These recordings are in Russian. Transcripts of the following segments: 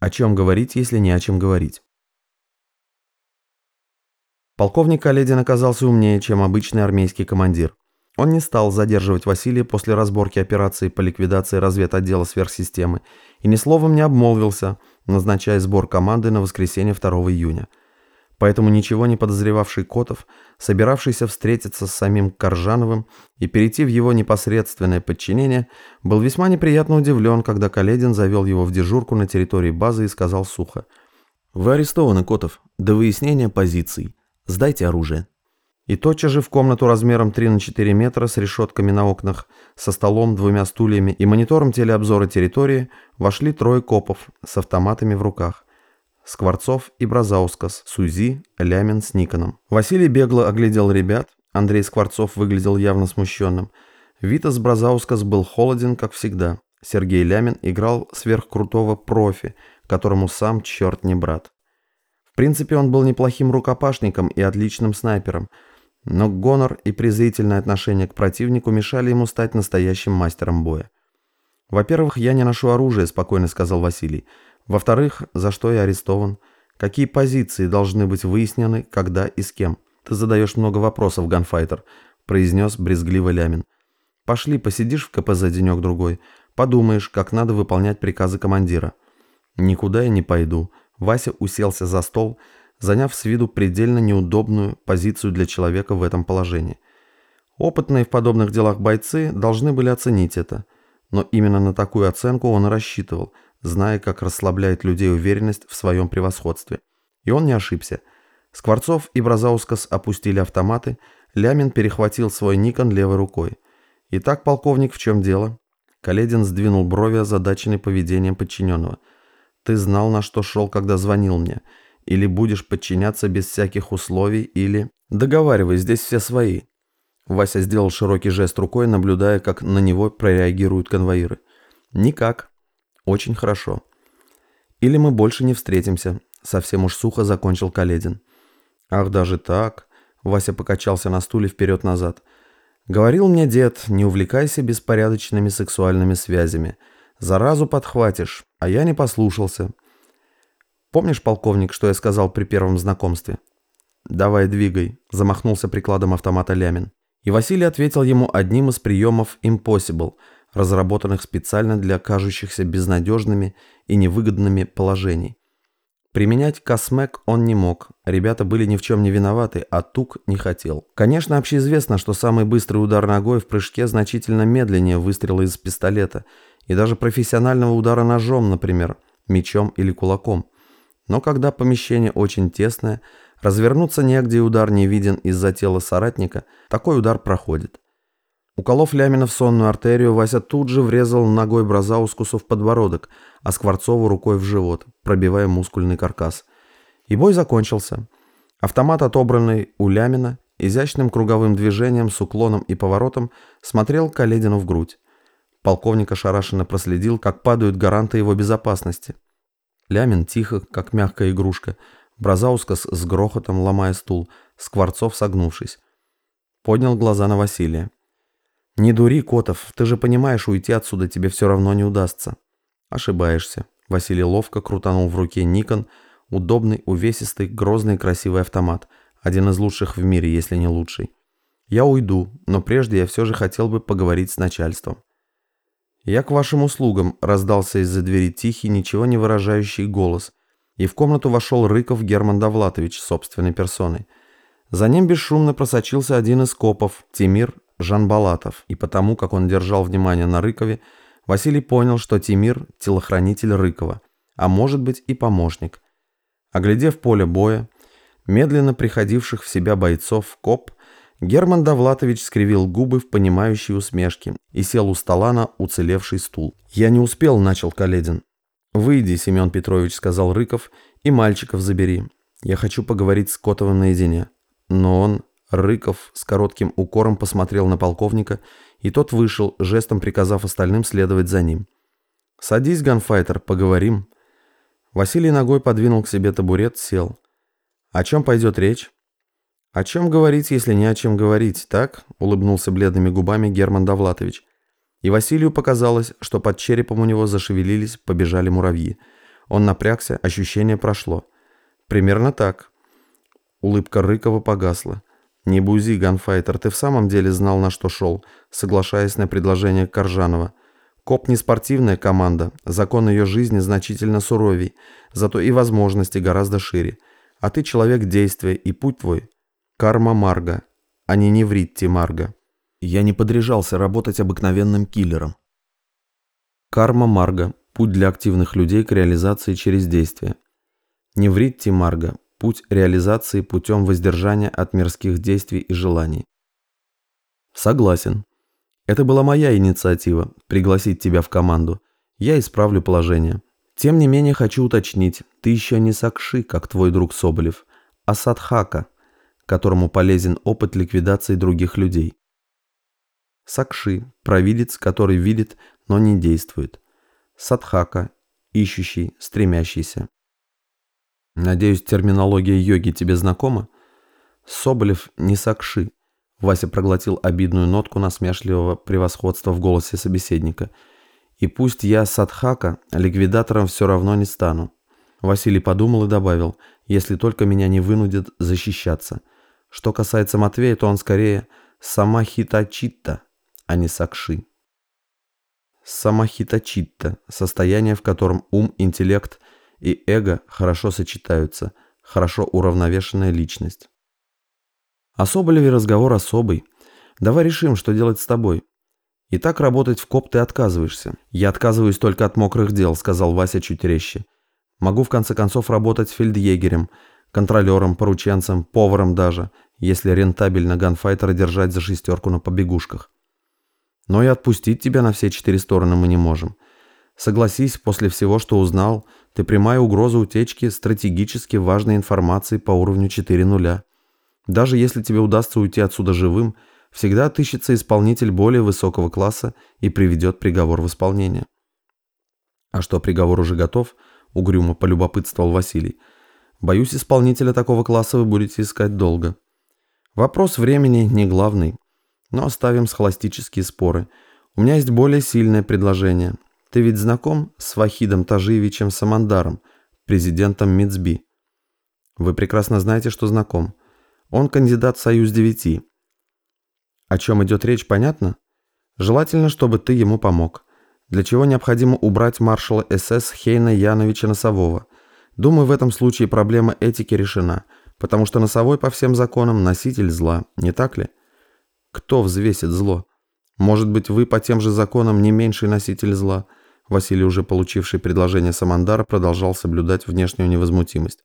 О чем говорить, если не о чем говорить? Полковник Каледин оказался умнее, чем обычный армейский командир. Он не стал задерживать Василия после разборки операции по ликвидации разведотдела сверхсистемы и ни словом не обмолвился, назначая сбор команды на воскресенье 2 июня. Поэтому ничего не подозревавший Котов, собиравшийся встретиться с самим Коржановым и перейти в его непосредственное подчинение, был весьма неприятно удивлен, когда Каледин завел его в дежурку на территории базы и сказал сухо. «Вы арестованы, Котов, до выяснения позиций. Сдайте оружие». И тотчас же в комнату размером 3 на 4 метра с решетками на окнах, со столом, двумя стульями и монитором телеобзора территории вошли трое копов с автоматами в руках. Скворцов и Бразаускас, Сузи, Лямин с Никоном. Василий бегло оглядел ребят, Андрей Скворцов выглядел явно смущенным. Витас Бразаускас был холоден, как всегда. Сергей Лямин играл сверхкрутого профи, которому сам черт не брат. В принципе, он был неплохим рукопашником и отличным снайпером – но гонор и презрительное отношение к противнику мешали ему стать настоящим мастером боя. «Во-первых, я не ношу оружие», – спокойно сказал Василий. «Во-вторых, за что я арестован? Какие позиции должны быть выяснены, когда и с кем? Ты задаешь много вопросов, ганфайтер», – произнес брезгливо Лямин. «Пошли, посидишь в КПЗ денек-другой, подумаешь, как надо выполнять приказы командира». «Никуда я не пойду». Вася уселся за стол – заняв с виду предельно неудобную позицию для человека в этом положении. Опытные в подобных делах бойцы должны были оценить это, но именно на такую оценку он и рассчитывал, зная, как расслабляет людей уверенность в своем превосходстве. И он не ошибся. Скворцов и Бразаускас опустили автоматы, Лямин перехватил свой Никон левой рукой. «Итак, полковник, в чем дело?» Каледин сдвинул брови, озадаченный поведением подчиненного. «Ты знал, на что шел, когда звонил мне. Или будешь подчиняться без всяких условий, или... Договаривай, здесь все свои. Вася сделал широкий жест рукой, наблюдая, как на него прореагируют конвоиры. Никак. Очень хорошо. Или мы больше не встретимся. Совсем уж сухо закончил Каледин. Ах, даже так? Вася покачался на стуле вперед-назад. Говорил мне дед, не увлекайся беспорядочными сексуальными связями. Заразу подхватишь, а я не послушался. Помнишь, полковник, что я сказал при первом знакомстве? Давай двигай, замахнулся прикладом автомата Лямин. И Василий ответил ему одним из приемов Impossible, разработанных специально для кажущихся безнадежными и невыгодными положений. Применять космек он не мог, ребята были ни в чем не виноваты, а Тук не хотел. Конечно, общеизвестно, что самый быстрый удар ногой в прыжке значительно медленнее выстрела из пистолета и даже профессионального удара ножом, например, мечом или кулаком – но когда помещение очень тесное, развернуться негде и удар не виден из-за тела соратника, такой удар проходит. Уколов Лямина в сонную артерию, Вася тут же врезал ногой Бразаускусу в подбородок, а Скворцову рукой в живот, пробивая мускульный каркас. И бой закончился. Автомат, отобранный у Лямина, изящным круговым движением с уклоном и поворотом смотрел Каледину в грудь. Полковник ошарашенно проследил, как падают гаранты его безопасности – Лямин тихо, как мягкая игрушка. Бразаускас с грохотом ломая стул, Скворцов согнувшись. Поднял глаза на Василия. «Не дури, Котов, ты же понимаешь, уйти отсюда тебе все равно не удастся». «Ошибаешься». Василий ловко крутанул в руке Никон, удобный, увесистый, грозный красивый автомат, один из лучших в мире, если не лучший. «Я уйду, но прежде я все же хотел бы поговорить с начальством». «Я к вашим услугам», – раздался из-за двери тихий, ничего не выражающий голос, и в комнату вошел Рыков Герман Давлатович собственной персоной. За ним бесшумно просочился один из копов, Тимир Жанбалатов, и потому, как он держал внимание на Рыкове, Василий понял, что Тимир – телохранитель Рыкова, а может быть и помощник. Оглядев поле боя, медленно приходивших в себя бойцов, коп Герман Давлатович скривил губы в понимающей усмешке и сел у стола на уцелевший стул. «Я не успел», — начал Каледин. «Выйди, Семен Петрович», — сказал Рыков, — «и мальчиков забери. Я хочу поговорить с Котовым наедине». Но он, Рыков, с коротким укором посмотрел на полковника, и тот вышел, жестом приказав остальным следовать за ним. «Садись, ганфайтер, поговорим». Василий ногой подвинул к себе табурет, сел. «О чем пойдет речь?» «О чем говорить, если не о чем говорить, так?» – улыбнулся бледными губами Герман Давлатович. И Василию показалось, что под черепом у него зашевелились, побежали муравьи. Он напрягся, ощущение прошло. Примерно так. Улыбка Рыкова погасла. «Не бузи, ганфайтер, ты в самом деле знал, на что шел», соглашаясь на предложение Коржанова. «Коп не спортивная команда, закон ее жизни значительно суровей, зато и возможности гораздо шире. А ты человек действия, и путь твой – карма Марга, а не невритти Марга». Я не подряжался работать обыкновенным киллером. Карма Марга – путь для активных людей к реализации через действие. Невритти Марга путь реализации путем воздержания от мирских действий и желаний. Согласен. Это была моя инициатива – пригласить тебя в команду. Я исправлю положение. Тем не менее хочу уточнить, ты еще не Сакши, как твой друг Соболев, а Садхака, которому полезен опыт ликвидации других людей. Сакши – провидец, который видит, но не действует. Садхака – ищущий, стремящийся. Надеюсь, терминология йоги тебе знакома? Соболев не сакши. Вася проглотил обидную нотку насмешливого превосходства в голосе собеседника. И пусть я садхака, ликвидатором все равно не стану. Василий подумал и добавил, если только меня не вынудят защищаться. Что касается Матвея, то он скорее самахитачитта, а не сакши. Самахитачитта – состояние, в котором ум, интеллект – и эго хорошо сочетаются, хорошо уравновешенная личность. О Соболеве разговор особый. Давай решим, что делать с тобой. И так работать в коп ты отказываешься. Я отказываюсь только от мокрых дел, сказал Вася чуть резче. Могу в конце концов работать фельдъегерем, контролером, порученцем, поваром даже, если рентабельно ганфайтера держать за шестерку на побегушках. Но и отпустить тебя на все четыре стороны мы не можем. Согласись, после всего, что узнал, ты прямая угроза утечки стратегически важной информации по уровню 4.0. Даже если тебе удастся уйти отсюда живым, всегда отыщется исполнитель более высокого класса и приведет приговор в исполнение. А что приговор уже готов, угрюмо полюбопытствовал Василий. Боюсь, исполнителя такого класса вы будете искать долго. Вопрос времени не главный, но оставим схоластические споры. У меня есть более сильное предложение – ты ведь знаком с Вахидом Тажиевичем Самандаром, президентом МИЦБИ? Вы прекрасно знаете, что знаком. Он кандидат в Союз-9. О чем идет речь, понятно? Желательно, чтобы ты ему помог. Для чего необходимо убрать маршала СС Хейна Яновича Носового. Думаю, в этом случае проблема этики решена, потому что Носовой по всем законам носитель зла, не так ли? Кто взвесит зло? Может быть, вы по тем же законам не меньший носитель зла – Василий, уже получивший предложение Самандара, продолжал соблюдать внешнюю невозмутимость.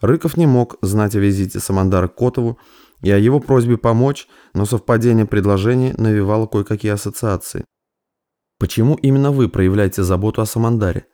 Рыков не мог знать о визите Самандара к Котову и о его просьбе помочь, но совпадение предложений навевало кое-какие ассоциации. «Почему именно вы проявляете заботу о Самандаре?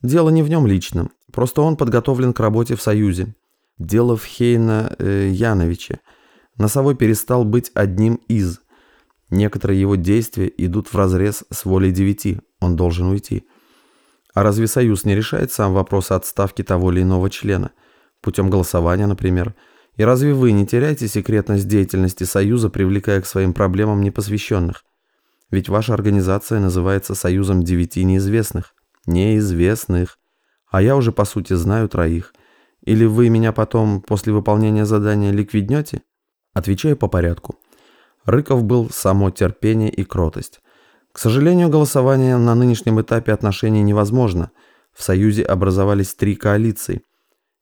Дело не в нем личном, просто он подготовлен к работе в Союзе. Дело в Хейна э, Яновиче. Носовой перестал быть одним из. Некоторые его действия идут вразрез с волей девяти, он должен уйти. А разве Союз не решает сам вопрос отставки того или иного члена? Путем голосования, например. И разве вы не теряете секретность деятельности Союза, привлекая к своим проблемам непосвященных? Ведь ваша организация называется Союзом девяти неизвестных. Неизвестных. А я уже по сути знаю троих. Или вы меня потом, после выполнения задания, ликвиднете? Отвечаю по порядку. Рыков был само терпение и кротость. К сожалению, голосование на нынешнем этапе отношений невозможно. В Союзе образовались три коалиции,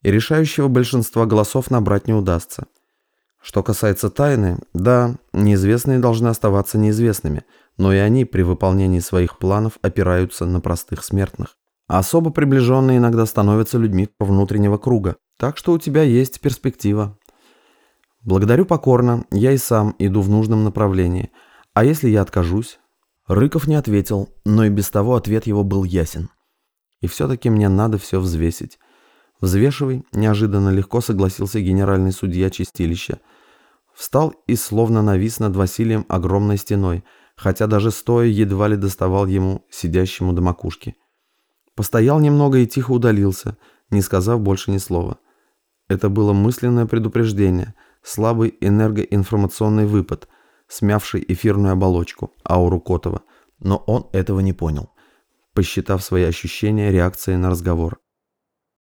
и решающего большинства голосов набрать не удастся. Что касается тайны, да, неизвестные должны оставаться неизвестными, но и они при выполнении своих планов опираются на простых смертных. А особо приближенные иногда становятся людьми внутреннего круга. Так что у тебя есть перспектива. Благодарю покорно, я и сам иду в нужном направлении. А если я откажусь? Рыков не ответил, но и без того ответ его был ясен. И все-таки мне надо все взвесить. Взвешивай, неожиданно легко согласился генеральный судья чистилища. Встал и словно навис над Василием огромной стеной, хотя даже стоя едва ли доставал ему, сидящему до макушки. Постоял немного и тихо удалился, не сказав больше ни слова. Это было мысленное предупреждение – слабый энергоинформационный выпад, смявший эфирную оболочку, ауру Котова, но он этого не понял. посчитав свои ощущения реакцией на разговор.